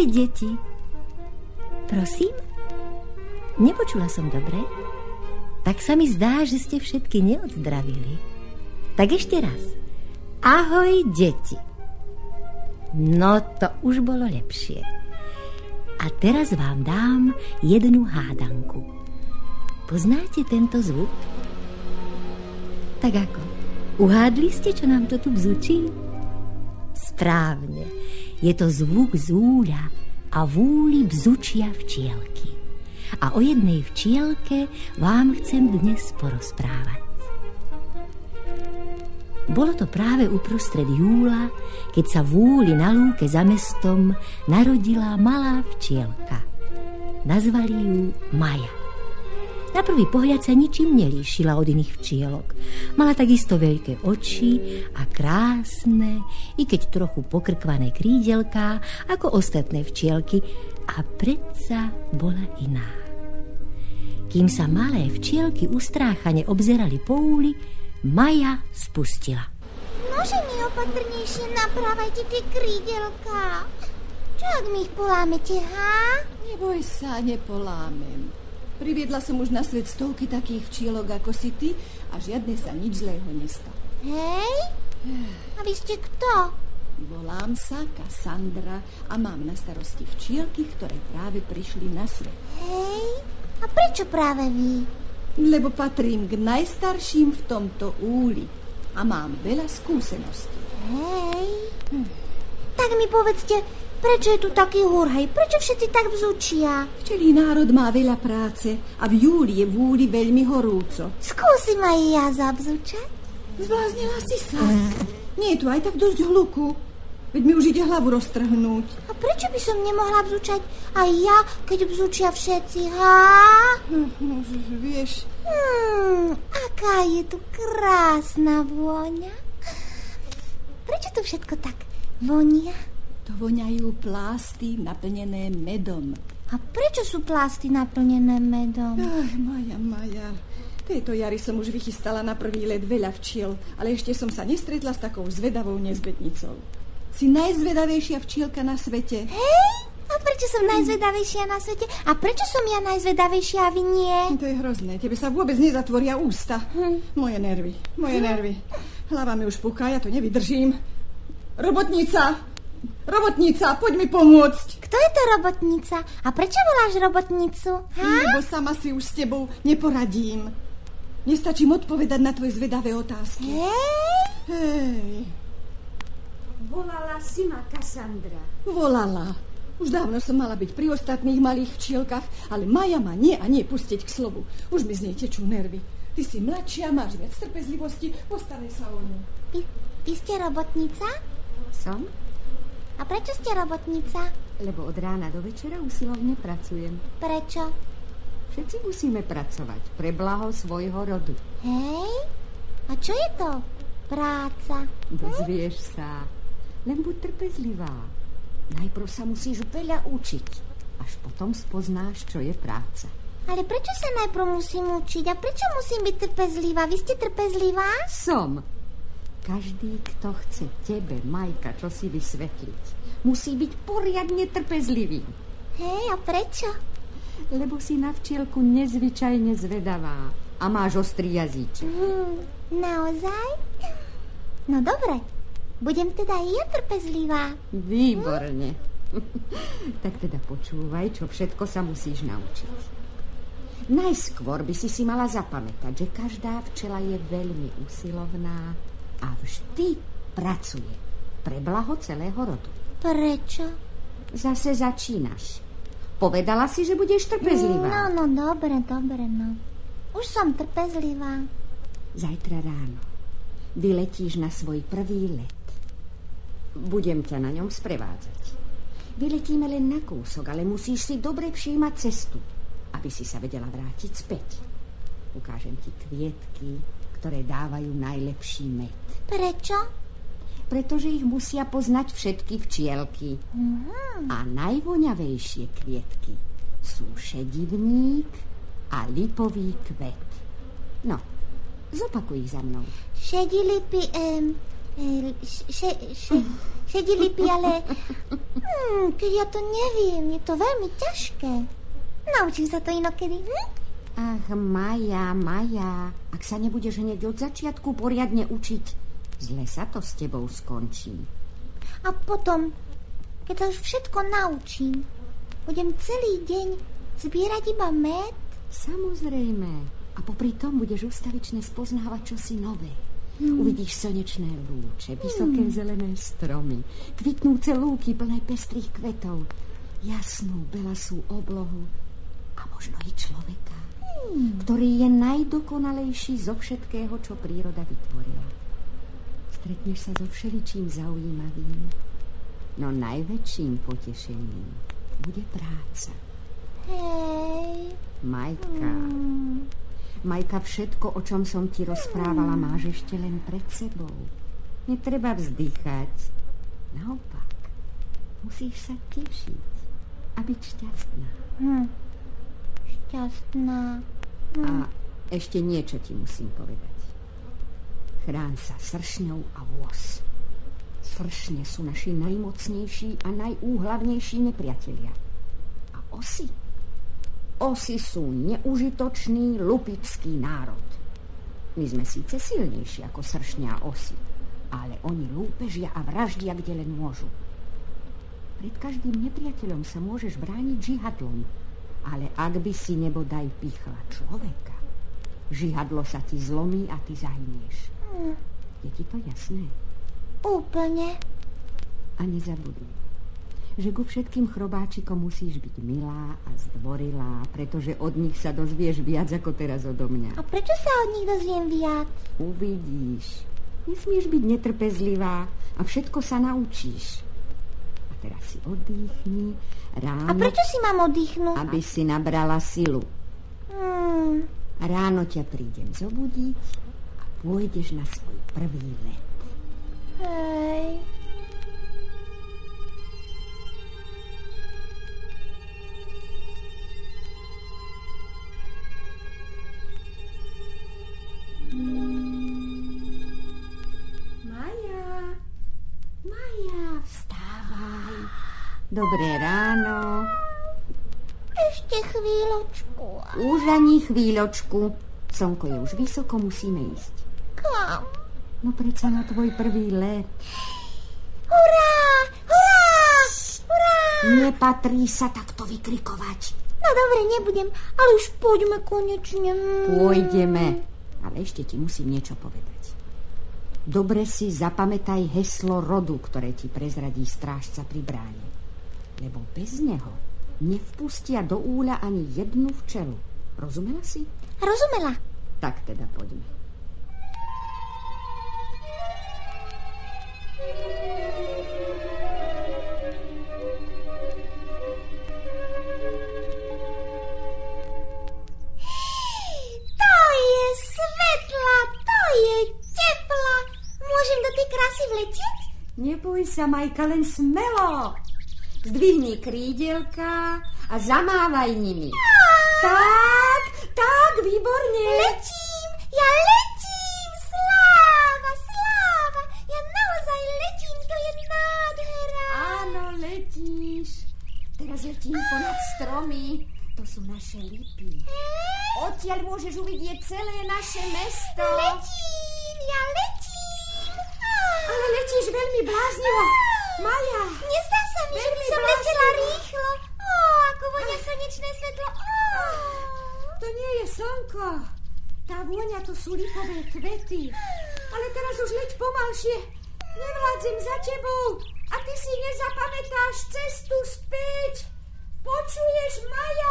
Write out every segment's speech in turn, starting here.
Ahoj, deti. Prosím? Nepočula som dobre? Tak sa mi zdá, že ste všetky neodzdravili. Tak ešte raz. Ahoj, deti. No, to už bolo lepšie. A teraz vám dám jednu hádanku. Poznáte tento zvuk? Tak ako? Uhádli ste, čo nám to tu bzučí? Správne. Je to zvuk zúľa a vúli bzučia včielky a o jednej včielke vám chcem dnes porozprávať. Bolo to práve uprostred júla, keď sa v na lúke za mestom narodila malá včielka. Nazvali ju Maja. Na prvý pohľad sa ničím nelíšila od iných včielok. Mala takisto veľké oči a krásne, i keď trochu pokrkvané krídelká, ako ostatné včielky, a predsa bola iná. Kým sa malé včielky ustráchane obzerali po úli, Maja spustila. Nože mi opatrnejšie napravajte tie krídelka. Čo ak mi ich polámete, ha? Neboj sa, nepolámem. Priviedla som už na svet stovky takých včielok ako si ty a žiadne sa nič zlého nestalo. Hej? A vy ste kto? Volám sa Kassandra a mám na starosti včielky, ktoré práve prišli na svet. Hej? A prečo práve vy? Lebo patrím k najstarším v tomto úli a mám veľa skúseností. Hej. Hm. Tak mi povedzte, prečo je tu taký hurhaj? Prečo všetci tak vzúčia? Včelý národ má veľa práce a v júli je v úli veľmi horúco. Skúsim aj ja zabzúčať. Zbláznila si sa. Nie je tu aj tak dosť hluku. Veď mi už ide hlavu roztrhnúť. A prečo by som nemohla vzúčať aj ja, keď vzúčia všetci, ha? Hm, no, vieš... Hmm, aká je tu krásna vôňa. Prečo tu všetko tak vonia? To voňajú plásty naplnené medom. A prečo sú plásty naplnené medom? Ach, Maja, Maja. Tejto jary som už vychystala na prvý let veľa včiel, ale ešte som sa nestretla s takou zvedavou nezbednicou. Si najzvedavejšia včielka na svete. Hej? A prečo som najzvedavejšia na svete? A prečo som ja najzvedavejšia a vy nie? To je hrozné. Tebe sa vôbec nezatvoria ústa. Hm. Moje nervy, moje hm. nervy. Hlava mi už puká, ja to nevydržím. Robotnica! Robotnica, poď mi pomôcť. Kto je to robotnica? A prečo voláš robotnicu? Ha? Lebo sama si už s tebou neporadím. Nestačím odpovedať na tvoje zvedavé otázky. Hej? Hej. Volala si ma Kassandra. Volala. Už dávno som mala byť pri ostatných malých včielkach, ale Maja ma nie a nie pustiť k slovu. Už mi z nej tečú nervy. Ty si mladšia, máš viac trpezlivosti, postaraj sa o ňu. Vy, vy ste robotnica? Som. A prečo ste robotnica? Lebo od rána do večera usilovne pracujem. Prečo? Všetci musíme pracovať pre blaho svojho rodu. Hej? A čo je to? Práca. Dozvieš sa. Len buď trpezlivá. Najprv sa musíš veľa učiť, až potom spoznáš, čo je práca. Ale prečo sa najprv musím učiť a prečo musím byť trpezlivá? Vy ste trpezlivá? Som. Každý, kto chce tebe, Majka, čo si vysvetliť, musí byť poriadne trpezlivý. Hej, a prečo? Lebo si na včielku nezvyčajne zvedavá a máš ostrý jazyček. Hmm, naozaj? No dobre, budem teda i ja trpezlivá. Výborne. tak teda počúvaj, čo všetko sa musíš naučiť. Najskôr by si si mala zapamätať, že každá včela je veľmi usilovná a vždy pracuje pre blaho celého rodu. Prečo? Zase začínaš. Povedala si, že budeš trpezlivá. No, no, dobre, dobre, no. Už som trpezlivá. Zajtra ráno vyletíš na svoj prvý let. Budem ťa na ňom sprevádzať. Vyletíme len na kúsok, ale musíš si dobre všímať cestu, aby si sa vedela vrátiť späť. Ukážem ti kvietky, ktoré dávajú najlepší med. Prečo? Pretože ich musia poznať všetky včielky. Mm. A najvoňavejšie kvietky sú šedivník a lipový kvet. No, zopakuj ich za mnou. Šedilipy, um, še, še, šedili ale... Hmm, keď ja to neviem, je to veľmi ťažké. Naučím sa to inokedy, hm? Ach, Maja, Maja, ak sa nebudeš hneď od začiatku poriadne učiť, zle sa to s tebou skončí. A potom, keď sa už všetko naučím, budem celý deň zbierať iba med? Samozrejme. A popri tom budeš ustavične spoznávať čosi nové. Hmm. Uvidíš slnečné lúče, vysoké hmm. zelené stromy, kvitnúce lúky plné pestrých kvetov, jasnú belasú oblohu a možno i človeka. Ktorý je najdokonalejší zo všetkého, čo príroda vytvorila. Stretneš sa so všeličím zaujímavým, no najväčším potešením bude práca. Hej. Majka, hmm. Majka, všetko, o čom som ti rozprávala, máš ešte len pred sebou. Netreba vzdychať. Naopak, musíš sa tešiť a byť šťastná. Hm. Šťastná. Hm. A ešte niečo ti musím povedať. Chrán sa sršňou a vôz. Sršne sú naši najmocnejší a najúhlavnejší nepriatelia. A osy Osy sú neužitočný lupičský národ. My sme síce silnejší ako sršňa osy, ale oni lúpežia a vraždia, kde len môžu. Pred každým nepriateľom sa môžeš brániť žihadlom, ale ak by si nebodaj pichla človeka, žihadlo sa ti zlomí a ty zahynieš. Hm. Je ti to jasné? Úplne. A nezabudni že ku všetkým chrobáčikom musíš byť milá a zdvorilá, pretože od nich sa dozvieš viac ako teraz odo mňa. A prečo sa od nich dozviem viac? Uvidíš. Nesmieš byť netrpezlivá a všetko sa naučíš. Teraz si oddychni. Ráno... A prečo si mám oddychnúť? Aby si nabrala silu. Hmm. Ráno ťa prídem zobudiť a pôjdeš na svoj prvý let. Hej. Dobré ráno. Ešte chvíľočku. Už ani chvíľočku. Slnko je už vysoko, musíme ísť. Kam? No predsa na tvoj prvý let. Hurá! Hurá! Hurá! Nepatrí sa takto vykrikovať. No dobre, nebudem, ale už poďme konečne. Pôjdeme, ale ešte ti musím niečo povedať. Dobre si zapamätaj heslo rodu, ktoré ti prezradí strážca pri bráne lebo bez neho nevpustia do úľa ani jednu včelu. Rozumela si? Rozumela. Tak teda poďme. To je svetla, to je tepla. Môžem do tej krásy vletieť? Neboj sa, Majka, len smelo. Zdvihni krídelka a zamávaj nimi. Tak, tak, výborne. Letím, ja letím, sláva, sláva. Ja naozaj letím, to je nádhera. Áno, letíš. Teraz letím ponad stromy. To sú naše lipy. Odtiaľ môžeš uvidieť celé naše mesto. Letím, ja letím. Ale letíš veľmi bláznivo. Maja. Nezdá sa mi, že by som letela rýchlo. Ó, ako vonia slnečné svetlo. Ó. To nie je slnko. Tá vôňa to sú lipové kvety. Ale teraz už leď pomalšie. Nevládzem za tebou. A ty si nezapamätáš cestu späť. Počuješ, Maja?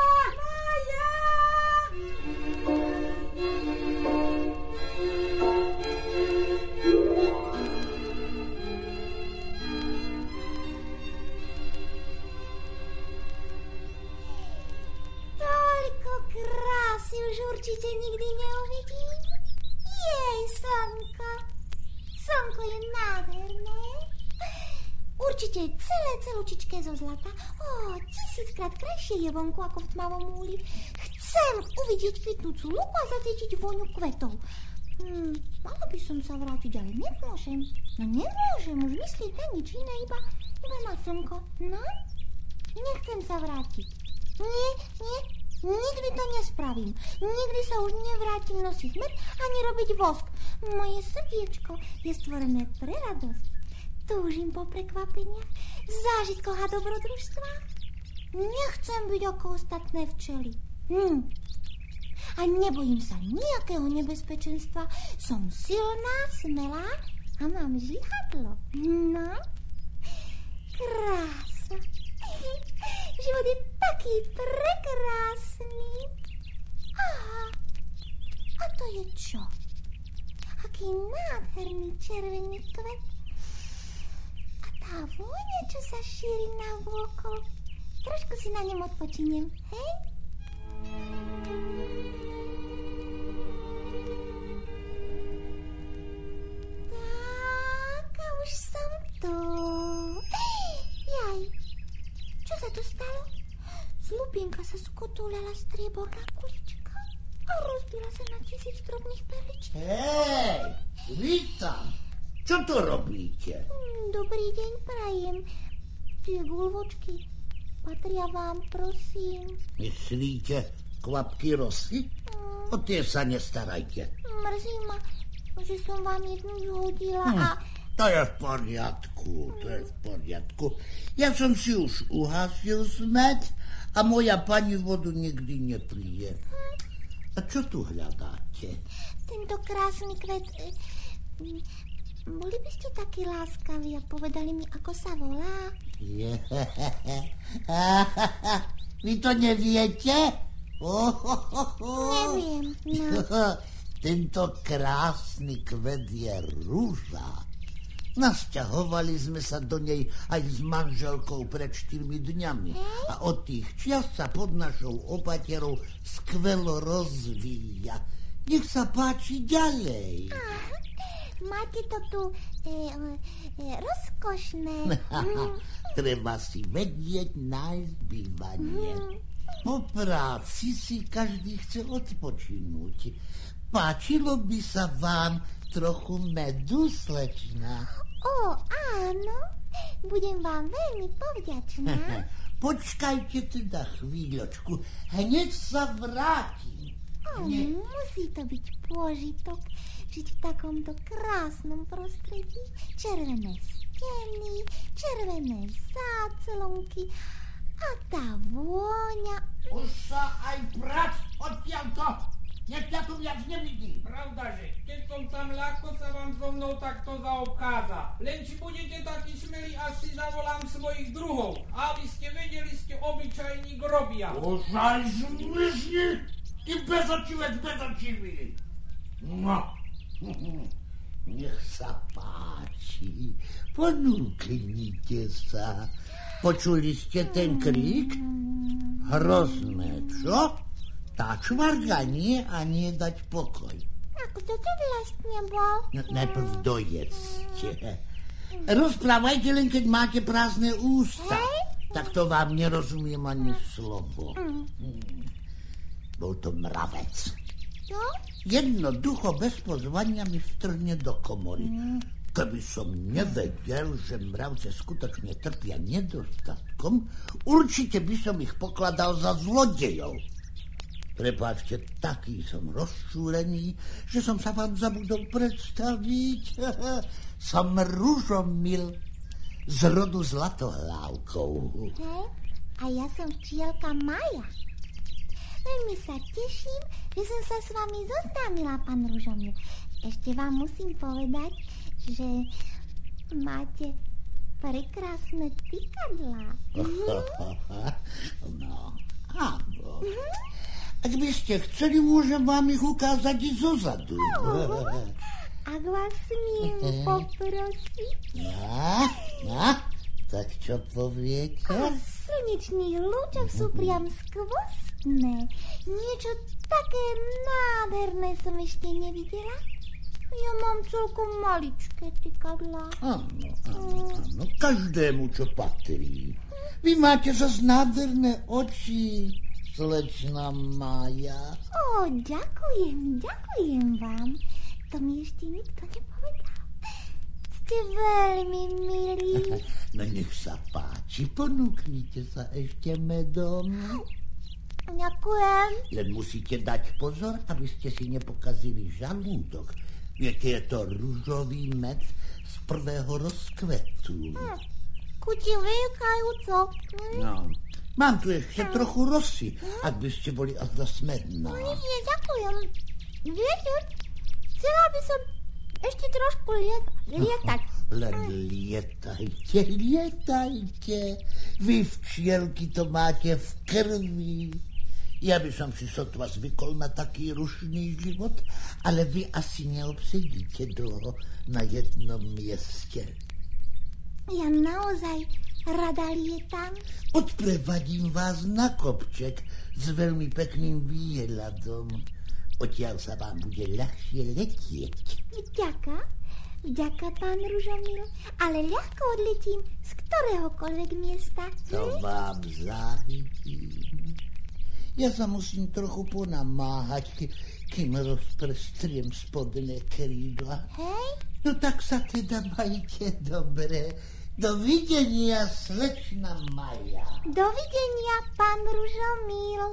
Tisíckrát krajšie je vonku ako v tmavom múli. Chcem uvidieť kvitnúcu luku a zacítiť vôňu kvetov. Hmm, mala by som sa vrátiť, ale nemôžem. No nemôžem, už myslieť na nič iné, iba, iba na slnko. No, nechcem sa vrátiť. Nie, nie, nikdy to nespravím. Nikdy sa už nevrátim nosiť med ani robiť vosk. Moje srdiečko je stvorené pre radosť. Túžim po prekvapeniach, zážitkoch a dobrodružstvách. Nechcem byť ako ostatné včely. Hm. A nebojím sa nejakého nebezpečenstva. Som silná, smelá a mám žihadlo. No, krása. Život je taký prekrásny. Aha, a to je čo? Aký nádherný červený kvet. A tá vôňa, čo sa šíri na vôkol. Trošku si na ňom odpočiniem, hej? Tak, a už som tu. Jaj, čo sa tu stalo? Z lupienka sa skotúľala strieborná kulička a rozbila sa na tisíc drobných perličiek. Hej, vítam. Čo to robíte? Hm, Dobrý deň, prajem. Tie gulvočky patria vám, prosím. Myslíte kvapky rosy? O tie sa nestarajte. Mrzí ma, že som vám jednu zhodila a... To je v poriadku, to je v poriadku. Ja som si už uhasil smet a moja pani vodu nikdy nepríje. A čo tu hľadáte? Tento krásny kvet... Boli by ste takí láskaví a povedali mi, ako sa volá? Je, Vy to neviete? Neviem, no. Tento krásny kvet je rúža. Nasťahovali sme sa do nej aj s manželkou pred štyrmi dňami a od tých čias sa pod našou opaterou skvelo rozvíja. Nech sa páči ďalej. Máte to tu e, e, rozkošné. Mm, Treba si vedieť nájsť bývanie. Po práci si každý chce odpočinúť. Páčilo by sa vám trochu medu, slečna? O, áno. Budem vám veľmi povďačná. Počkajte teda chvíľočku. Hneď sa vrátim. O, musí to byť pôžitok žiť v takomto krásnom prostredí. Červené steny, červené záclonky a tá vôňa. Už sa aj prať odtiaľto. Nech ťa tu viac nevidí. Pravda, že keď som tam ľahko sa vám so mnou takto zaobchádza. Len či budete takí smeli, až si zavolám svojich druhov. Aby ste vedeli, ste obyčajní grobia. Už aj zmizni, ty bezočivec bezočivý. No, nech sa páči, ponúknite sa. Počuli ste ten krík? Hrozné, čo? Tá čvarga nie a nie dať pokoj. Ako to to vlastne bol? No, najprv dojedzte. Rozprávajte len, keď máte prázdne ústa. Tak to vám nerozumiem ani slovo. Hmm. Bol to mravec. Čo? Jednoducho bez pozvania mi vtrhne do komory. Keby som nevedel, že mravce skutočne trpia nedostatkom, určite by som ich pokladal za zlodejov. Prepáčte, taký som rozčúlený, že som sa vám zabudol predstaviť. som Ružomil z rodu Zlatohlávkov. Hej? A ja som včielka Maja. Veľmi sa teším, že som sa s vami zoznámila, pán Ružomil. Ešte vám musím povedať, že máte prekrásne tykadlá. No, áno. Ak by ste chceli, môžem vám ich ukázať i zozadu. Ak vás smiem poprosiť, No, no, tak čo poviete? a v slnečných lúčoch sú priam skvostné. Niečo také nádherné som ešte nevidela. Ja mám celkom maličké tykadlá. Áno, áno, áno, každému, čo patrí. Vy máte zase nádherné oči, slečna Maja. Ó, ďakujem, ďakujem vám. To mi ešte nikto nepovedal. Ste veľmi milí. No nech sa páči, ponúknite sa ešte medom. Ďakujem. Len musíte dať pozor, aby ste si nepokazili žalúdok. Viete, je to rúžový med z prvého rozkvetu. Hm, Kuti vynikajúco. Hm, No, mám tu ešte trochu rosy, ak by ste boli azda smedná. Nie, nie, ďakujem. Viete, chcela by som ešte trošku liet- lietať. Len lietajte, lietajte. Vy včielky to máte v krvi. Ja by som si sotva zvykol na taký rušný život, ale vy asi neobsedíte dlho na jednom mieste. Ja naozaj rada lietam. Odprevadím vás na kopček s veľmi pekným výhľadom. Odtiaľ sa vám bude ľahšie letieť. Vďaka. Vďaka, pán Ružomil. Ale ľahko odletím z ktoréhokoľvek miesta. To vám závidím. Ja sa musím trochu ponamáhať, ke- kým rozprestriem spodné krídla. Hej? No tak sa teda majte dobre. Dovidenia, slečna Maja. Dovidenia, pán Ružomil.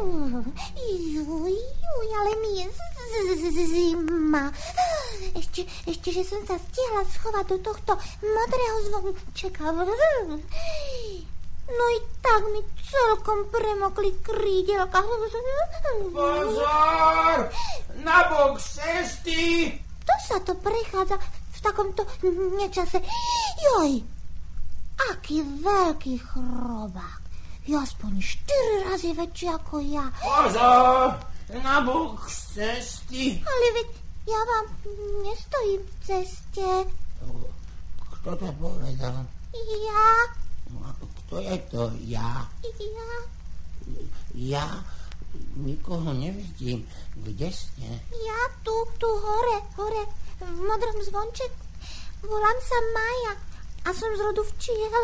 Juj, juj, ale mi je zima. Ešte, ešte, že som sa stihla schovať do tohto modrého zvončeka. No i tak mi celkom premokli krídelka. Pozor! Na bok cesty! To sa to prechádza v takomto nečase. Joj, aký veľký chrobák. Je aspoň štyri razy väčší ako ja. Pozor! Na bok cesty! Ale veď ja vám nestojím v ceste. Kto to povedal? Ja, Kto je to ja? ja, Ja nikoho nevidím. Kde ste? ja tu, tu hore, hore, v modrom zvonček. Volám sa Maja a som z rodu včiel.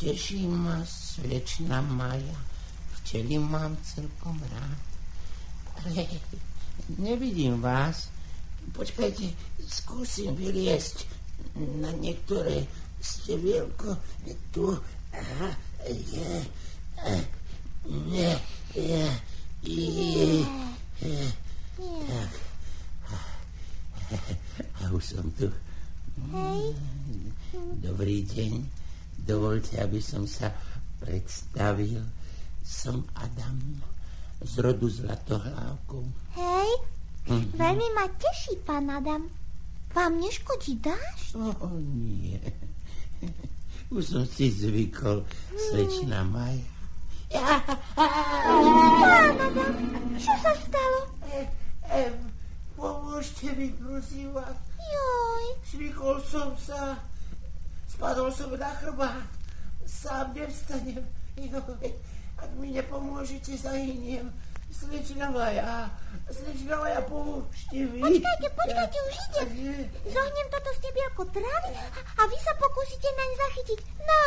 Teší ma slečna Maja. Včely mám celkom rád. Ale nevidím vás. Počkajte, skúsim vyliesť na niektoré stevielko. Tu aha, je. eh, Nie, je, je, je. Tak. A už som tu. Dobrý deň. Dovolte, aby som sa predstavil. Som Adam z rodu Zlatohlávkov. hej, veľmi ma teší, pán Adam. Vám neškodí dáš? O, nie. Už som si zvykol, slečna Maja. Pán Adam, čo sa stalo? Pomôžte mi, prosím vás. Joj, Zvykol som sa. Spadol som na chrbát. Sám nevstanem. Ak mi nepomôžete, zahyniem. Slečna Maja, slečna Maja, pomôžte mi. Počkajte, počkajte, už idem. Zohnem toto stebielko trávy a, vy sa pokúsite naň zachytiť. No,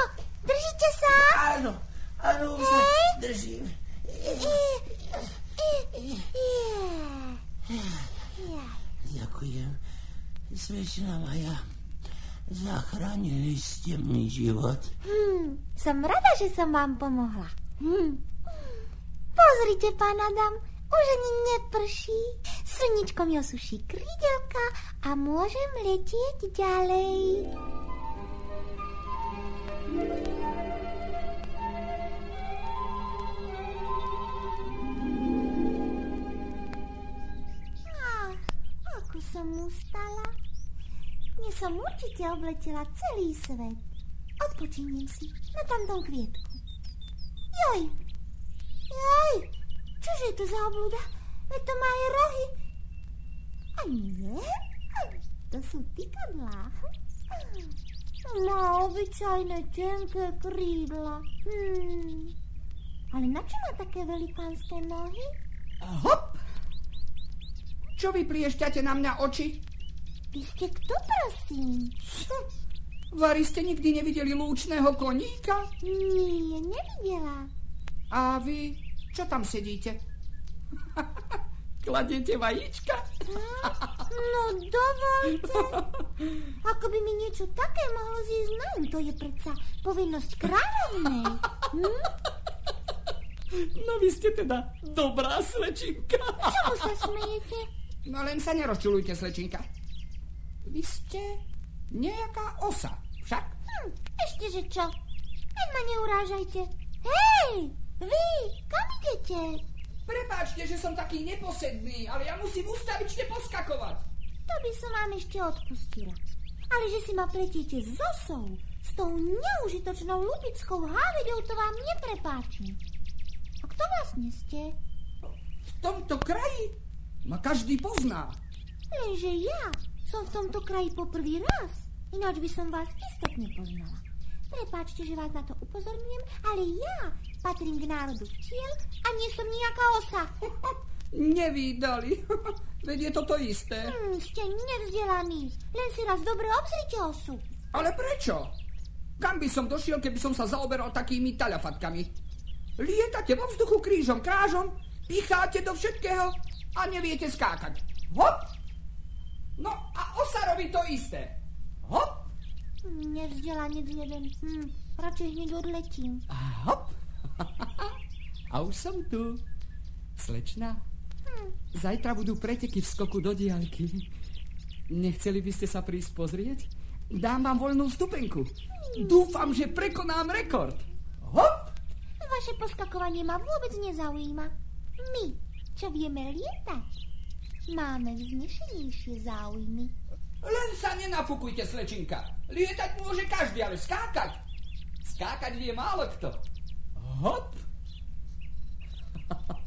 držíte sa? Áno, áno, už sa držím. I, i, ja. Ďakujem. Slečna Maja, zachránili ste mi život. Hm, som rada, že som vám pomohla. Hm. Pozrite, pán Adam, už ani neprší. Slničko mi osuší krídelka a môžem letieť ďalej. Som určite obletela celý svet. Odpočiniem si na tamtom kvietku. Joj! Joj! Čože je to za obluda? Veď to má aj rohy. A nie? To sú tykadlá. Má obyčajné tenké krídla. Hmm. Ale na čo má také velikánske nohy? Hop! Čo vy priešťate na mňa oči? Vy ste kto, prosím? Vary ste nikdy nevideli lúčného koníka? Nie, nevidela. A vy, čo tam sedíte? Kladiete vajíčka? No dovolte. Ako by mi niečo také mohlo zísť na To je predsa povinnosť kráľovnej. Hm? No vy ste teda dobrá slečinka. Čomu sa smejete? No len sa nerozčulujte, slečinka. Vy ste nejaká osa, však? Hm, ešte že čo? Len ma neurážajte. Hej, vy, kam idete? Prepáčte, že som taký neposedný, ale ja musím ustavične poskakovať. To by som vám ešte odpustila. Ale že si ma pletíte s osou, s tou neužitočnou lupickou hávedou, to vám neprepáčim. A kto vlastne ste? V tomto kraji ma každý pozná. Lenže ja som v tomto kraji poprvý raz. Ináč by som vás istotne poznala. Prepáčte, že vás na to upozorňujem, ale ja patrím k národu včiel a nie som nejaká osa. Nevydali. Veď je to to isté. Hmm, ste nevzdelaní. Len si raz dobre obzrite osu. Ale prečo? Kam by som došiel, keby som sa zaoberal takými taľafatkami? Lietate vo vzduchu krížom krážom, picháte do všetkého a neviete skákať. Hop! No a osa robí to isté. Hop! Nevzdelanec jeden. Hm, radšej hneď odletím. A hop! a už som tu. Slečna, hm. zajtra budú preteky v skoku do diaľky. Nechceli by ste sa prísť pozrieť? Dám vám voľnú stupenku. Dúfam, že prekonám rekord. Hop! Vaše poskakovanie ma vôbec nezaujíma. My, čo vieme lietať, máme vznešenejšie záujmy. Len sa nenafukujte, slečinka. Lietať môže každý, ale skákať. Skákať vie málo kto. Hop!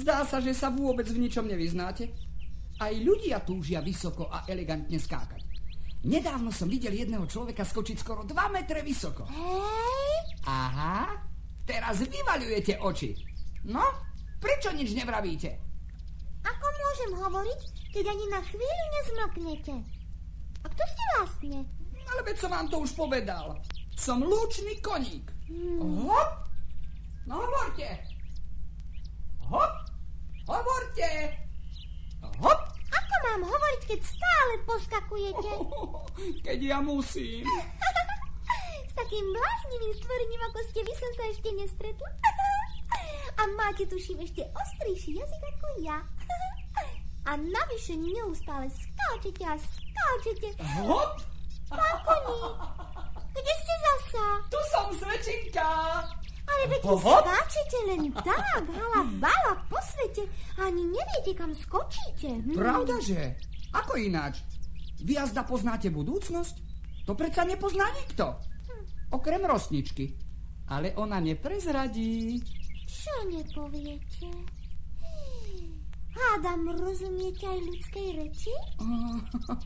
Zdá sa, že sa vôbec v ničom nevyznáte. Aj ľudia túžia vysoko a elegantne skákať. Nedávno som videl jedného človeka skočiť skoro 2 metre vysoko. Hej? Aha, teraz vyvaľujete oči. No, prečo nič nevravíte? Môžem hovoriť, keď ani na chvíľu nezmlknete. A kto ste vlastne? Ale veď som vám to už povedal. Som lúčný koník. Hmm. Hop! No hovorte. Hop! Hovorte! Hop! Ako mám hovoriť, keď stále poskakujete? Keď ja musím. S takým bláznivým stvorením, ako ste vy, som sa ešte nestretla. A máte, tuším, ešte ostrejší jazyk ako ja. A navyše neustále skáčete a skáčete. Hop! Pán koník, kde ste zasa? Tu som, svečinka. Ale veď vy skáčete len tak, hala bala po svete. Ani neviete, kam skočíte. Hm. Pravdaže? Ako ináč? Vy jazda poznáte budúcnosť? To predsa nepozná nikto. Hm. Okrem rosničky. Ale ona neprezradí. Čo nepoviete? Hádam, rozumiete aj ľudskej reči? Oh,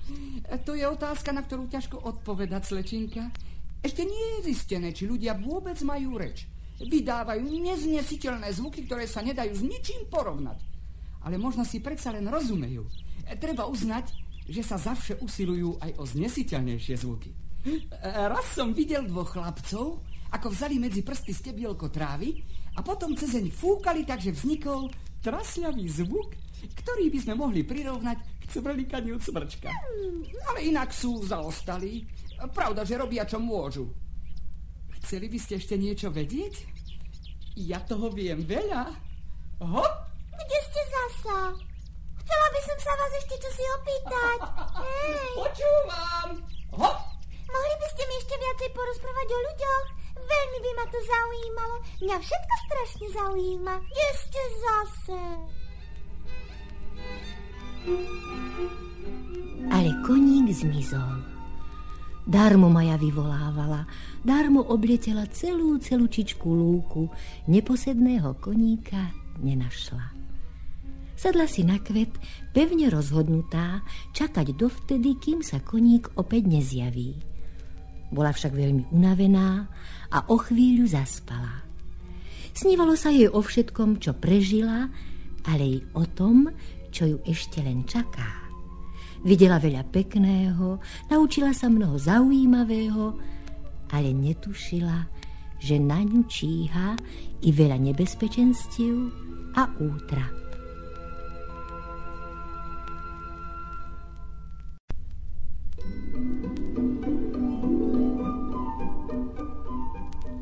to je otázka, na ktorú ťažko odpovedať, slečinka. Ešte nie je zistené, či ľudia vôbec majú reč. Vydávajú neznesiteľné zvuky, ktoré sa nedajú s ničím porovnať. Ale možno si predsa len rozumejú. Treba uznať, že sa zavše usilujú aj o znesiteľnejšie zvuky. Raz som videl dvoch chlapcov, ako vzali medzi prsty stebielko trávy a potom cez fúkali, takže vznikol trasľavý zvuk, ktorý by sme mohli prirovnať k cvrlikaniu cvrčka. Ale inak sú zaostali. Pravda, že robia, čo môžu. Chceli by ste ešte niečo vedieť? Ja toho viem veľa. Hop! Kde ste zasa? Chcela by som sa vás ešte čosi opýtať. Hej. Počúvam. Hop! Mohli by ste mi ešte viacej porozprávať o ľuďoch? Veľmi by ma to zaujímalo. Mňa všetko strašne zaujíma. Kde zase? Ale koník zmizol. Darmo Maja vyvolávala, darmo obletela celú celučičku lúku, neposedného koníka nenašla. Sadla si na kvet, pevne rozhodnutá, čakať dovtedy, kým sa koník opäť nezjaví. Bola však veľmi unavená a o chvíľu zaspala. Snívalo sa jej o všetkom, čo prežila, ale i o tom, čo ju ešte len čaká. Videla veľa pekného, naučila sa mnoho zaujímavého, ale netušila, že na ňu číha i veľa nebezpečenstiev a útrap.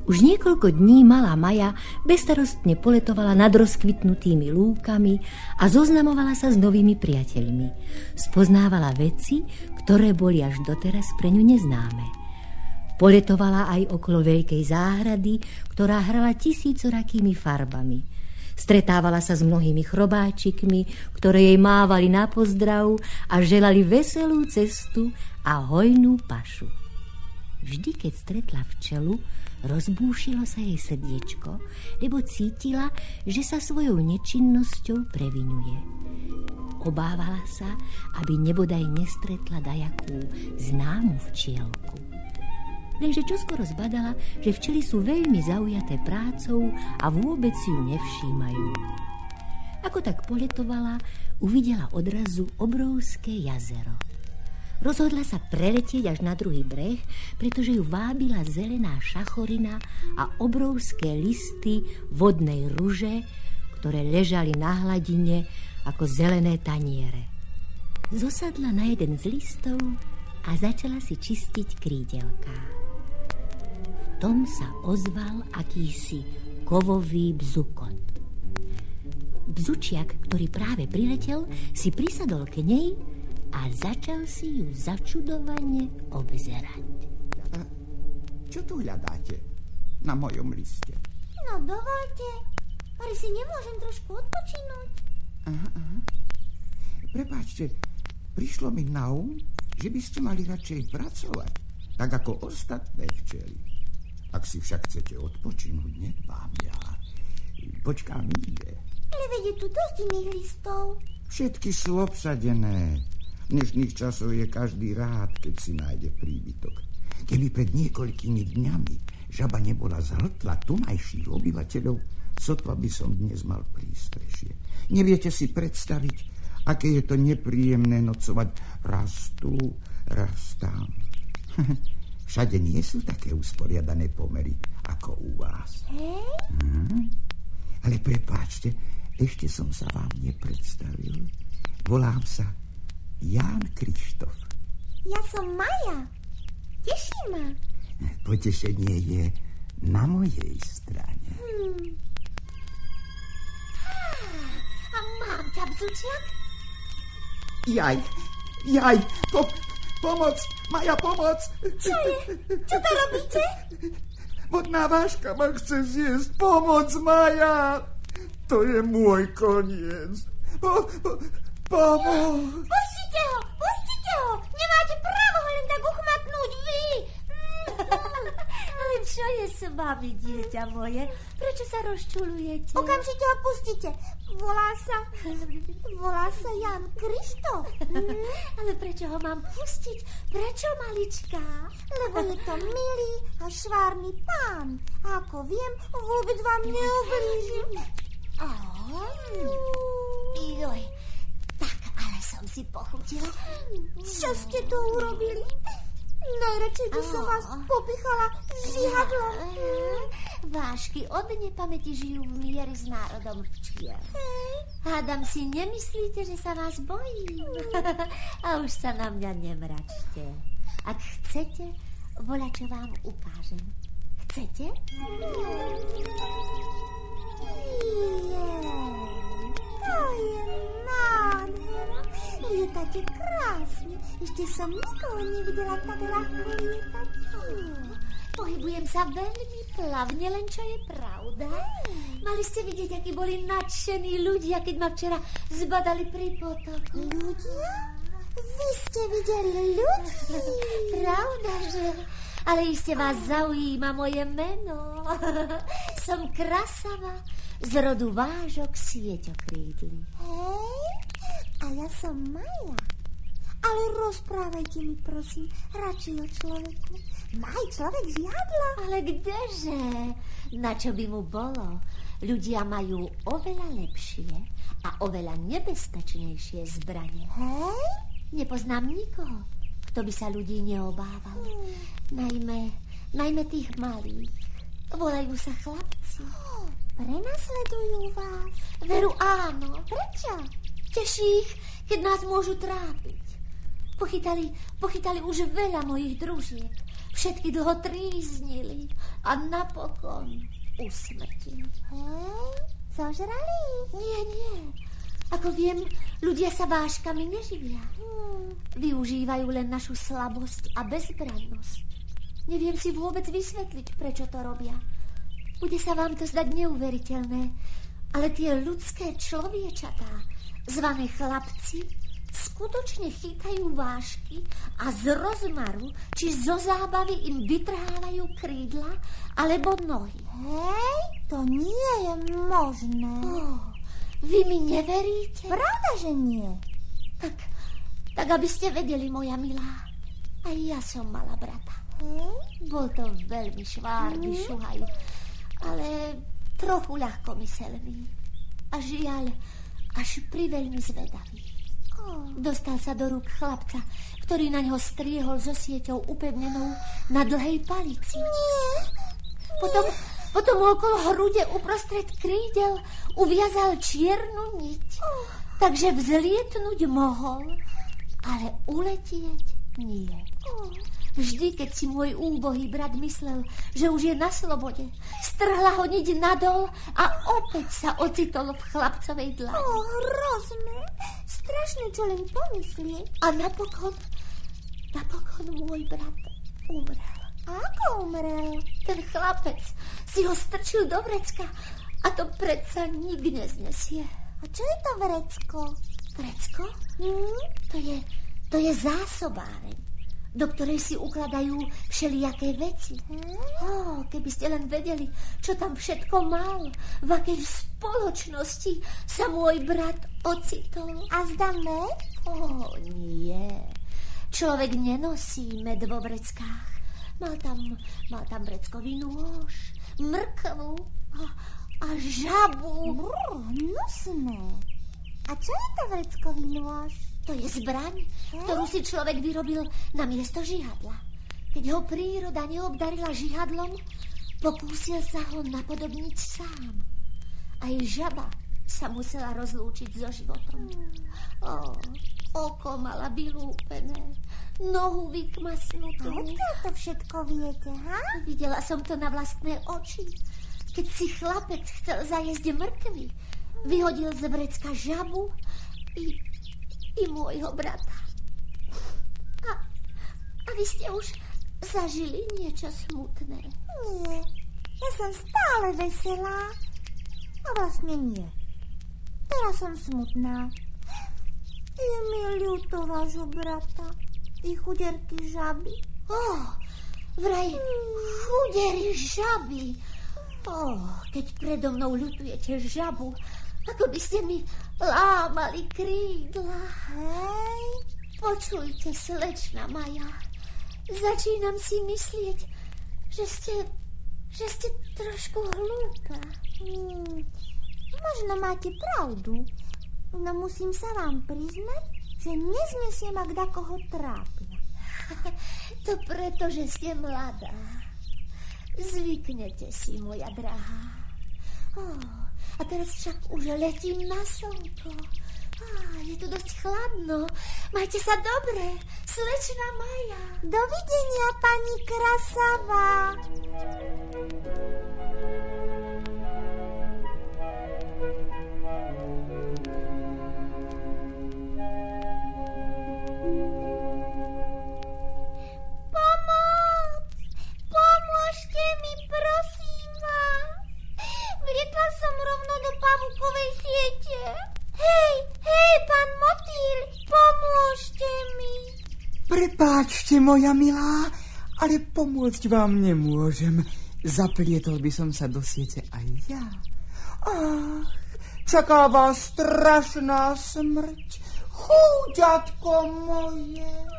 Už niekoľko dní malá Maja bestarostne poletovala nad rozkvitnutými lúkami a zoznamovala sa s novými priateľmi. Spoznávala veci, ktoré boli až doteraz pre ňu neznáme. Poletovala aj okolo veľkej záhrady, ktorá hrala tisícorakými farbami. Stretávala sa s mnohými chrobáčikmi, ktoré jej mávali na pozdrav a želali veselú cestu a hojnú pašu. Vždy, keď stretla včelu, Rozbúšilo sa jej srdiečko, lebo cítila, že sa svojou nečinnosťou previnuje. Obávala sa, aby nebodaj nestretla dajakú známu včielku. Lenže čoskoro zbadala, že včely sú veľmi zaujaté prácou a vôbec ju nevšímajú. Ako tak poletovala, uvidela odrazu obrovské jazero. Rozhodla sa preletieť až na druhý breh, pretože ju vábila zelená šachorina a obrovské listy vodnej ruže, ktoré ležali na hladine ako zelené taniere. Zosadla na jeden z listov a začala si čistiť krídelká. V tom sa ozval akýsi kovový bzukot. Bzučiak, ktorý práve priletel, si prisadol k nej a začal si ju začudovane obzerať. A čo tu hľadáte na mojom liste? No dovolte, ale si nemôžem trošku odpočinúť. Aha, aha. Prepáčte, prišlo mi na um, že by ste mali radšej pracovať, tak ako ostatné včely. Ak si však chcete odpočinúť, nedbám ja. Počkám inde. Ale vedie tu dosť iných listov. Všetky sú obsadené. V dnešných časoch je každý rád, keď si nájde príbytok. Keby pred niekoľkými dňami žaba nebola zhltla tunajších obyvateľov, sotva by som dnes mal prístrešie. Neviete si predstaviť, aké je to nepríjemné nocovať raz tu, raz tam. Všade nie sú také usporiadané pomery ako u vás. Hm? Ale prepáčte, ešte som sa vám nepredstavil. Volám sa Ján Krištof. Ja som Maja. Teší ma. Potešenie je na mojej strane. Hmm. A mám ťa, bzučiak? Jaj, jaj, po, pomoc, Maja, pomoc. Čo je? Čo to robíte? Vodná váška ma chce zjesť. Pomoc, Maja. To je môj koniec. Po, po, pomoc. Pustite ho, pustite ho. Nemáte právo ho len tak uchmatnúť vy. Ale čo je s vami, dieťa moje? Prečo sa rozčulujete? Okamžite ho pustite. Volá sa... Volá sa Jan Krištof. Ale prečo ho mám pustiť? Prečo, malička? Lebo je to milý a švárny pán. A ako viem, vôbec vám neublížim. Oh, joj, tak ale som si pochutila. Čo ste to urobili? Najradšej by som vás popichala žihadlom. Vášky od nepamäti žijú v miery s národom včiel. Hádam si, nemyslíte, že sa vás bojím? A už sa na mňa nemračte. Ak chcete, voľa čo vám ukážem. Chcete? Jej, to je nádhera. Lietate krásne. Ešte som nikoho nevidela tak ľahko lietať. Pohybujem sa veľmi plavne, len čo je pravda. Mali ste vidieť, akí boli nadšení ľudia, keď ma včera zbadali pri potoku. Ľudia? Vy ste videli ľudí? Pravda, že? Ale iste vás zaujíma moje meno. Som krasava z rodu vážok sieťokrídly. Hej, a ja som Maja. Ale rozprávajte mi, prosím, radšej o človeku. Maj človek žiadla. Ale kdeže? Na čo by mu bolo? Ľudia majú oveľa lepšie a oveľa nebezpečnejšie zbranie. Hej? Nepoznám nikoho, kto by sa ľudí neobával. Najmä, najmä tých malých. Volajú sa chlapci. Oh, prenasledujú vás. Veru áno. Prečo? Teší ich, keď nás môžu trápiť. Pochytali, pochytali už veľa mojich družiek. Všetky dlho tríznili a napokon usmrtili. Hej? Zožrali ich? Nie, nie. Ako viem, ľudia sa váškami neživia. Využívajú len našu slabosť a bezbrannosť. Neviem si vôbec vysvetliť, prečo to robia. Bude sa vám to zdať neuveriteľné, ale tie ľudské človiečatá, zvané chlapci, skutočne chytajú vášky a z rozmaru či zo zábavy im vytrhávajú krídla alebo nohy. Hej? To nie je možné. Oh, vy mi neveríte? Pravda, že nie. Tak, tak aby ste vedeli, moja milá, aj ja som mala brata. Hej? Bol to veľmi švárny šuhaj, ale trochu ľahkomyselný. A žiaľ, až priveľmi zvedavý. Oh. Dostal sa do rúk chlapca, ktorý na ňo striehol so sieťou upevnenou na dlhej palici. Nie. Potom, potom okolo hrude uprostred krídel uviazal čiernu niť. Takže vzlietnúť mohol, ale uletieť nie. Vždy, keď si môj úbohý brat myslel, že už je na slobode, strhla ho niť nadol a opäť sa ocitol v chlapcovej O, dlani. hrozné. Strašné, čo len pomyslieť. A napokon, napokon môj brat umrel. Ako umrel? Ten chlapec si ho strčil do vrecka a to predsa nik neznesie. A čo je to vrecko? Vrecko? Hm? To je, to je zásobáreň, do ktorej si ukladajú všelijaké veci. Hm? Oh, keby ste len vedeli, čo tam všetko mal, v akej spoločnosti sa môj brat ocitol. A zda med? Oh, nie. Človek nenosí med vo vreckách. Mal tam, mal tam vreckový nôž, mrkvu a, a žabu. Brr, hnusné. A čo je to vreckový nôž? To je zbraň, ktorú si človek vyrobil na miesto žihadla. Keď ho príroda neobdarila žihadlom, pokúsil sa ho napodobniť sám. Aj žaba sa musela rozlúčiť so životom. O, oko mala vylúpené, nohu vykmasnutú. odkiaľ to všetko viete, ha? Videla som to na vlastné oči. Keď si chlapec chcel zajesť mrkvy, vyhodil z vrecka žabu i, i môjho brata. A, a vy ste už zažili niečo smutné. Nie. Ja som stále veselá. A vlastne nie. Teraz som smutná. Je mi ľúto vášho brata. I chuderky žaby. Oh, vraj chudery žaby. Oh, keď predo mnou ľutujete žabu, ako by ste mi lámali krídla. Hej, Počujte, slečna Maja, začínam si myslieť, že ste, že ste trošku hlúpa. hmm, možno máte pravdu. No musím sa vám priznať, že neznesiem, ak da koho trápia. To preto, že ste mladá. Zvyknete si, moja drahá. Oh, a teraz však už letím na slnko. Ah, je tu dosť chladno. Majte sa dobre, slečna Maja. Dovidenia, pani Krasava. Pomôžte mi, prosím vás! Vlietla som rovno do pavúkovej siete. Hej, hej, pán Motýl, pomôžte mi. Prepáčte, moja milá, ale pomôcť vám nemôžem. Zaplietol by som sa do siete aj ja. Ach, čaká vás strašná smrť. Chúďatko moje.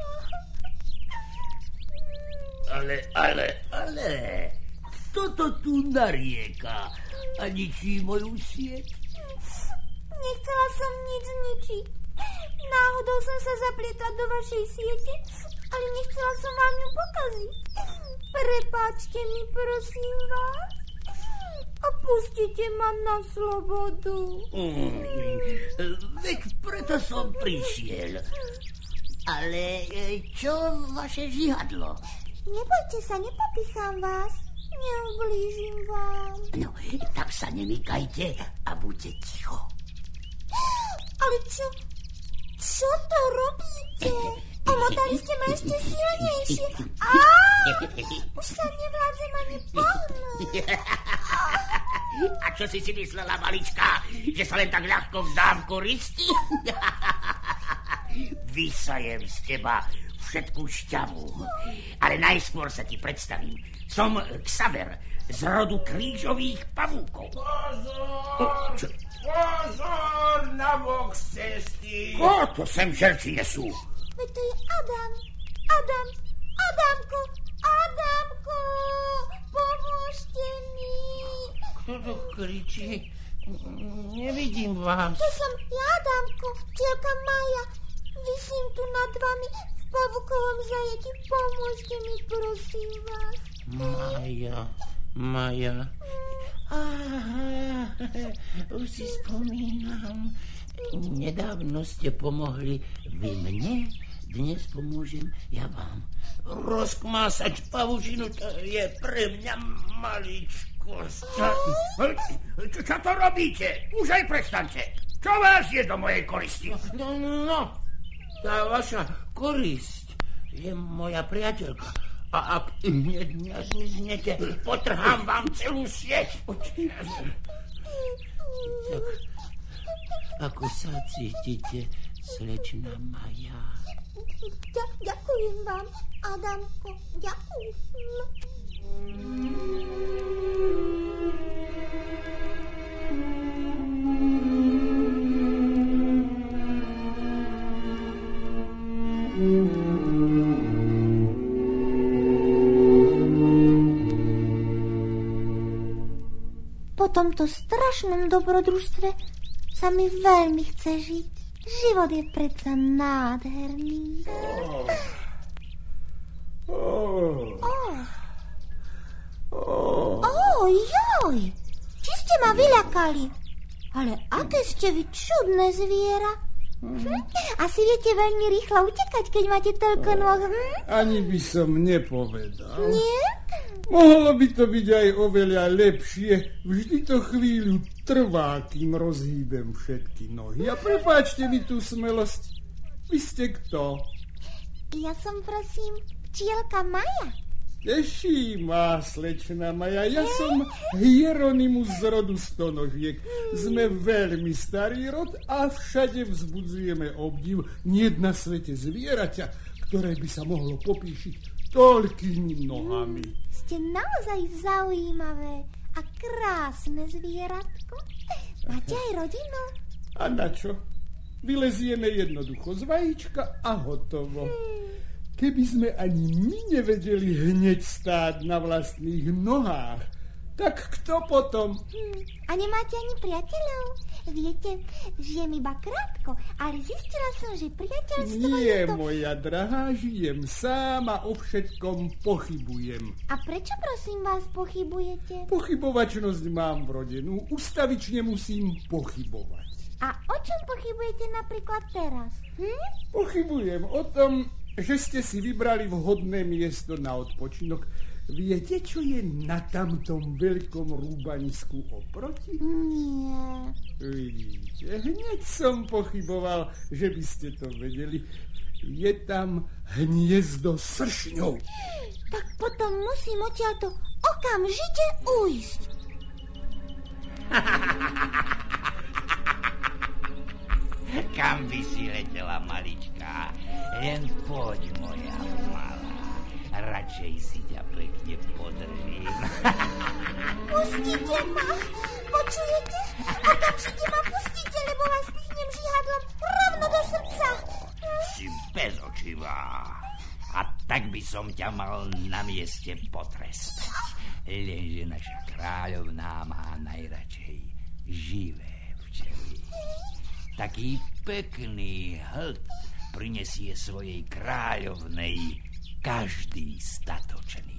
Ale, ale, ale, kto to tu narieka a ničí moju sieť? Nechcela som nič zničiť. Náhodou som sa zaplietla do vašej siete, ale nechcela som vám ju pokaziť. Prepáčte mi, prosím vás. A pustite ma na slobodu. Mm, veď preto som prišiel. Ale e, čo vaše žihadlo? Nebojte sa, nepopichám vás. Neublížim vám. No, tak sa nemykajte a buďte ticho. Ale čo, čo to robíte? Omotali ste ma ešte silnejšie. Á, už sa nevládzem ani pohnúť. A čo si si myslela, malička, že sa len tak ľahko vzdám koristi? Vysajem z teba všetku šťavu. Ale najskôr sa ti predstavím. Som Xaver z rodu krížových pavúkov. Pozor! Čo? Pozor na bok z cesty. Ko to sem žerči nesú? Veď to je Adam. Adam, Adamko, Adamko, pomôžte mi. Kto to kričí? Nevidím vás. To som ja, Adamko, včielka Maja. Vysím tu nad vami v pavukovom zajeti. Pomôžte mi, prosím vás. Maja, Maja. Aha, už si spomínam. Nedávno ste pomohli vy mne, dnes pomôžem ja vám. Rozkmásať pavučinu to je pre mňa maličkosť. Čo, čo to robíte? Už aj prestante. Čo vás je do mojej koristi? No, no, no, tá vaša korisť je moja priateľka. A ak hneď nezmiznete, Potrhám vám celú sieť. tak ako sa cítite, slečna Maja? Ďa- ďakujem vám, Adamko. Ďakujem. Po tomto strašnom dobrodružstve sa mi veľmi chce žiť. Život je predsa nádherný. Ó, joj, či ste ma vyľakali? Ale aké ste vy čudné zviera. Hm? Asi viete veľmi rýchlo utekať, keď máte toľko noh. Hm? Ani by som nepovedal. Nie? Mohlo by to byť aj oveľa lepšie. Vždy to chvíľu trvá, kým rozhýbem všetky nohy. A prepáčte mi tú smelosť. Vy ste kto? Ja som, prosím, včielka Maja. Teší ma, slečna Maja. Ja som Hieronymus z rodu Stonožiek. Sme veľmi starý rod a všade vzbudzujeme obdiv. Nie na svete zvieraťa, ktoré by sa mohlo popíšiť toľkými nohami. Ste naozaj zaujímavé a krásne zvieratko. Máte aj rodinu? A na čo? Vylezieme jednoducho z vajíčka a hotovo. Keby sme ani my nevedeli hneď stáť na vlastných nohách, tak kto potom? Hm, A nemáte ani priateľov? Viete, žijem iba krátko, ale zistila som, že priateľstvo Nie, je to... moja drahá, žijem sám a o všetkom pochybujem. A prečo, prosím vás, pochybujete? Pochybovačnosť mám vrodenú, ustavične musím pochybovať. A o čom pochybujete napríklad teraz? Hm? Pochybujem o tom, že ste si vybrali vhodné miesto na odpočinok. Viete, čo je na tamtom veľkom rúbanisku oproti? Nie. Vidíte, hneď som pochyboval, že by ste to vedeli. Je tam hniezdo sršňov. Tak potom musím odtiaľto okamžite ujsť. Kam by si letela, malička? Len poď, moja malá. Radšej si ťa pekne podržím. Pustite ma! Počujete? Okamžite ma pustite, lebo vás pichnem žihadlom rovno do srdca. nenaživá. A tak by som ťa mal na mieste potrestať. Lenže naša kráľovná má najradšej živé včely. Taký pekný hlt prinesie svojej kráľovnej každý statočný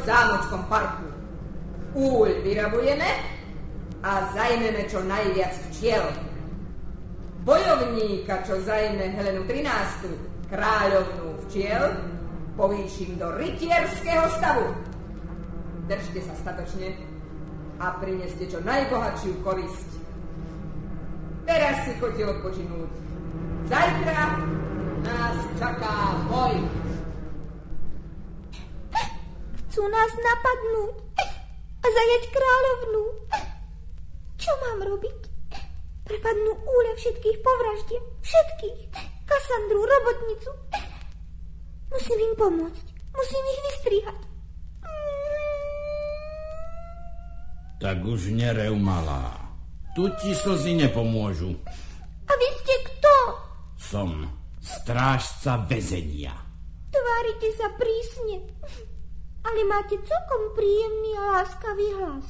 v zámockom parku. Úľ vyrabujeme a zajmeme čo najviac včiel. Bojovníka, čo zajme Helenu 13. kráľovnú včiel, povýšim do rytierského stavu. Držte sa statočne a prineste čo najbohatšiu korisť. Teraz si choďte odpočinúť. Zajtra nás čaká boj. Chcú nás napadnúť a zajať kráľovnú. Čo mám robiť? Prepadnú úle všetkých povraždie. Všetkých. Kasandru, robotnicu. Musím im pomôcť. Musím ich vystrihať. Tak už nerev, malá. Tu ti slzy nepomôžu. A vy ste kto? Som strážca väzenia. Tvárite sa prísne. Ale máte celkom príjemný a láskavý hlas.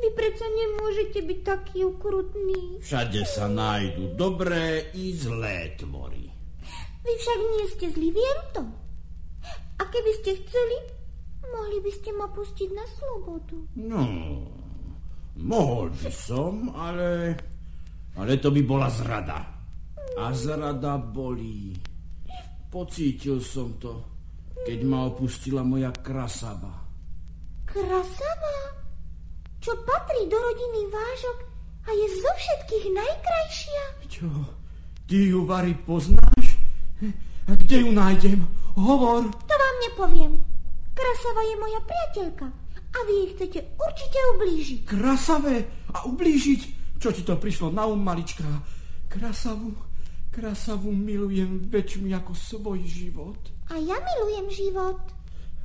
Vy predsa nemôžete byť taký ukrutný. Všade sa nájdu dobré i zlé tvory. Vy však nie ste zlí, viem to. A keby ste chceli, mohli by ste ma pustiť na slobodu. No, mohol by som, ale... Ale to by bola zrada. A zrada bolí. Pocítil som to, keď ma opustila moja krasava. Krasava? Čo patrí do rodiny vážok a je zo všetkých najkrajšia? Čo? Ty ju, Vary, poznáš? A kde ju nájdem? Hovor. To vám nepoviem. Krasava je moja priateľka a vy jej chcete určite ublížiť. Krasave a ublížiť? Čo ti to prišlo na um, malička? Krasavu, krasavu milujem väčšmi ako svoj život. A ja milujem život.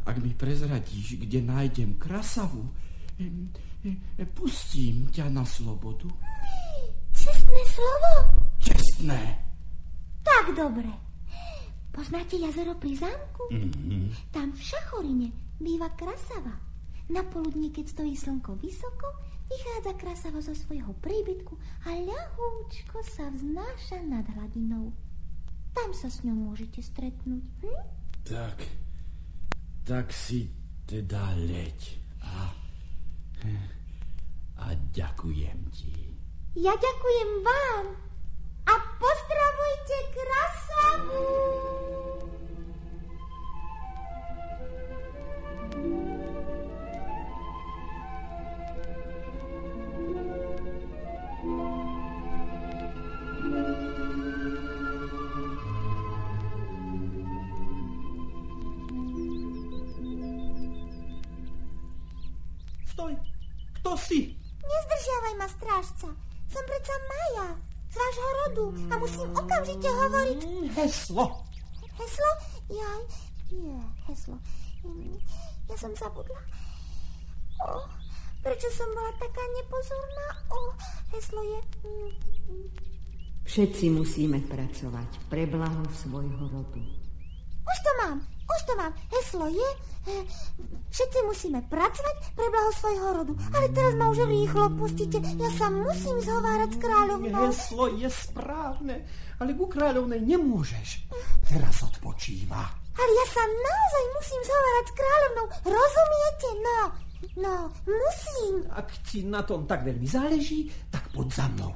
Ak mi prezradíš, kde nájdem krasavu, pustím ťa na slobodu. Čestné slovo? Čestné. Tak dobre. Poznáte jazero pri zámku? Mhm. Tam v Šachorine býva krasava. Na poludní, keď stojí slnko vysoko, vychádza krasava zo svojho príbytku a ľahúčko sa vznáša nad hladinou. Tam sa s ňou môžete stretnúť. Hm? Tak, tak si teda leď. A, a ďakujem ti. Ja ďakujem vám a pozdravujte krasavu. Si? Nezdržiavaj ma, strážca. Som predsa Maja, z vášho rodu a musím okamžite hovoriť. Heslo. Heslo? Jaj, je, heslo. Mm, Ja som zabudla. O, prečo som bola taká nepozorná? O, heslo je... mm, mm. Všetci musíme pracovať pre blaho svojho rodu. Už to mám, už to mám. Heslo je, eh, všetci musíme pracovať pre blaho svojho rodu. Ale teraz ma už rýchlo pustíte. Ja sa musím zhovárať s kráľovnou. Heslo je správne, ale ku kráľovnej nemôžeš. Teraz odpočíva. Ale ja sa naozaj musím zhovárať s kráľovnou. Rozumiete? No, no, musím. Ak ti na tom tak veľmi záleží, tak poď za mnou.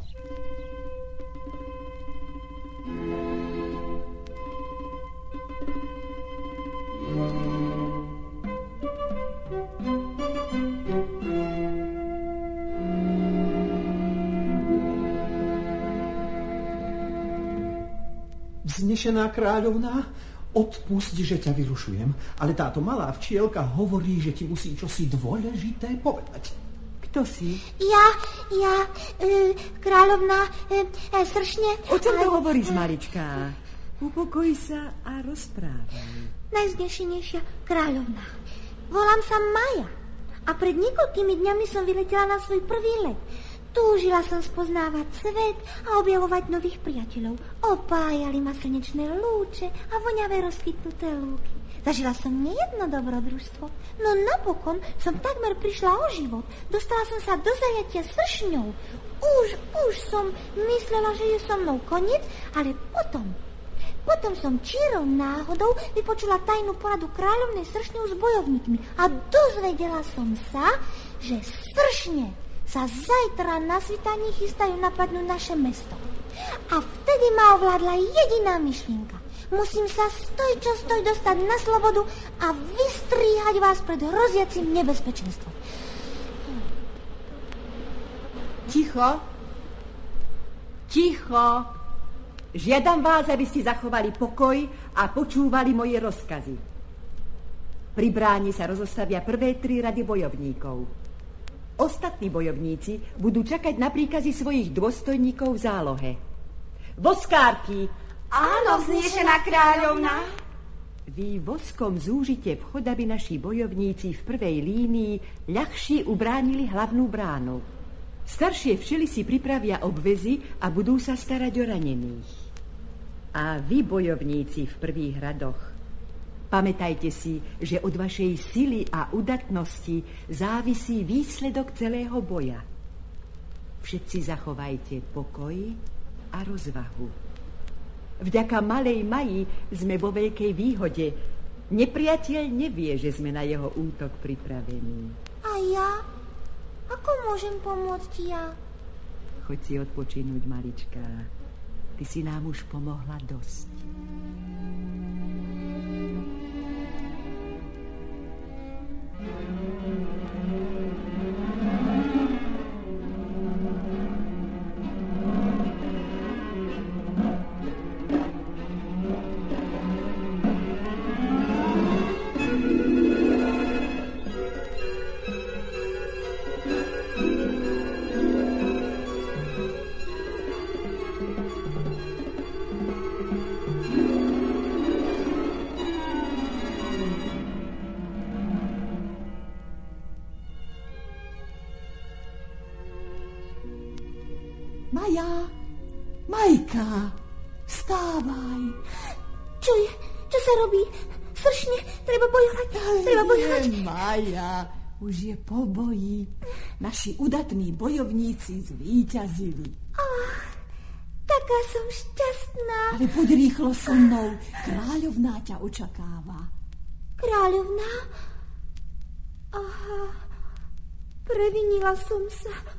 Vznešená kráľovná, odpust, že ťa vyrušujem, ale táto malá včielka hovorí, že ti musí čosi dôležité povedať. Kto si? Ja, ja, e, kráľovná, e, e, sršne... O čom to hovoríš, maličká? Upokoj sa a rozprávaj. Najvznešenejšia kráľovná. Volám sa Maja a pred niekoľkými dňami som vyletela na svoj prvý let. Túžila som spoznávať svet a objavovať nových priateľov. Opájali ma slnečné lúče a voňavé rozkytnuté lúky. Zažila som nejedno dobrodružstvo, no napokon som takmer prišla o život. Dostala som sa do zajatia sršňou. Už, už som myslela, že je so mnou koniec, ale potom potom som čírou náhodou vypočula tajnú poradu kráľovnej sršňou s bojovníkmi a dozvedela som sa, že sršne sa zajtra na svitaní chystajú napadnúť naše mesto. A vtedy ma ovládla jediná myšlienka. Musím sa stoj čo stoj dostať na slobodu a vystríhať vás pred hroziacim nebezpečenstvom. Ticho. Ticho. Žiadam vás, aby ste zachovali pokoj a počúvali moje rozkazy. Pri bráni sa rozostavia prvé tri rady bojovníkov. Ostatní bojovníci budú čakať na príkazy svojich dôstojníkov v zálohe. Voskárky, Áno, vznešená kráľovna. vy voskom zúžite vchod, aby naši bojovníci v prvej línii ľahšie ubránili hlavnú bránu. Staršie včely si pripravia obvezy a budú sa starať o ranených. A vy, bojovníci v prvých radoch, pamätajte si, že od vašej sily a udatnosti závisí výsledok celého boja. Všetci zachovajte pokoj a rozvahu. Vďaka malej Maji sme vo veľkej výhode. Nepriateľ nevie, že sme na jeho útok pripravení. A ja? Ako môžem pomôcť ja? Choď si odpočinúť, maličká. Ty si nám už pomohla dosť. Maja, už je po boji. Naši udatní bojovníci zvíťazili. Taká som šťastná. Ale poď rýchlo so mnou. Kráľovná ťa očakáva. Kráľovná? Aha, previnila som sa.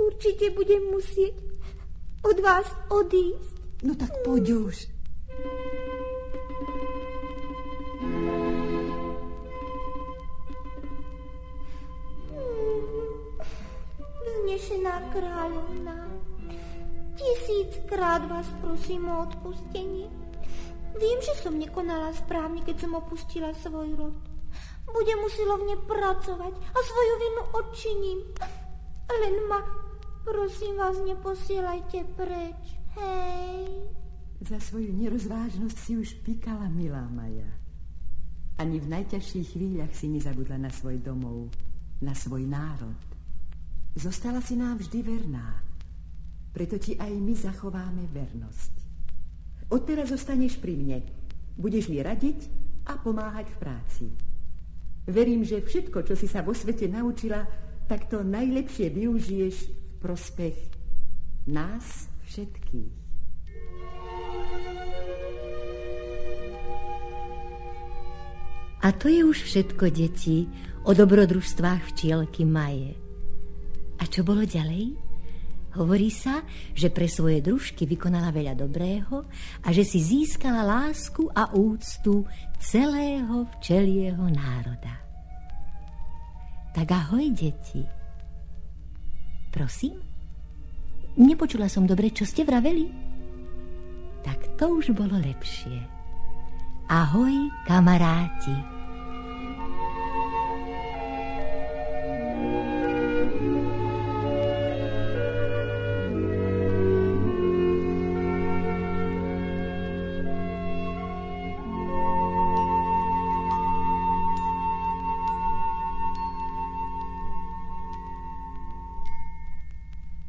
Určite budem musieť od vás odísť. No tak poď už. Kráľovná, tisíckrát vás prosím o odpustenie. Viem, že som nekonala správne, keď som opustila svoj rod. Budem usilovne pracovať a svoju vinu odčiním. Len ma, prosím vás, neposielajte preč. Hej. Za svoju nerozvážnosť si už pikala, milá Maja. Ani v najťažších chvíľach si nezabudla na svoj domov, na svoj národ. Zostala si nám vždy verná. Preto ti aj my zachováme vernosť. Odteraz zostaneš pri mne. Budeš mi radiť a pomáhať v práci. Verím, že všetko, čo si sa vo svete naučila, tak to najlepšie využiješ v prospech nás všetkých. A to je už všetko, deti, o dobrodružstvách včielky Maje. A čo bolo ďalej? Hovorí sa, že pre svoje družky vykonala veľa dobrého a že si získala lásku a úctu celého včelieho národa. Tak ahoj, deti. Prosím? Nepočula som dobre, čo ste vraveli? Tak to už bolo lepšie. Ahoj, kamaráti.